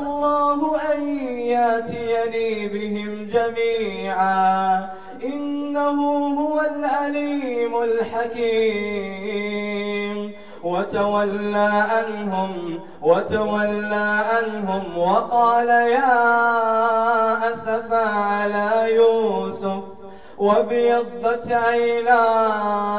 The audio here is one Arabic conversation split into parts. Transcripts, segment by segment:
الله أن ياتيني بهم جميعا. إنه هو العليم الحكيم. وتولى عنهم وتولى عنهم وقال يا أسفا على يوسف وبيضت عيناه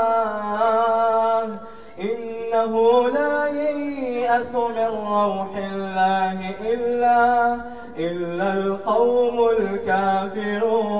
ييأس من روح الله إلا إلا القوم الكافرون.